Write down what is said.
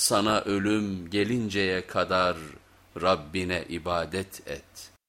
sana ölüm gelinceye kadar Rabbine ibadet et.''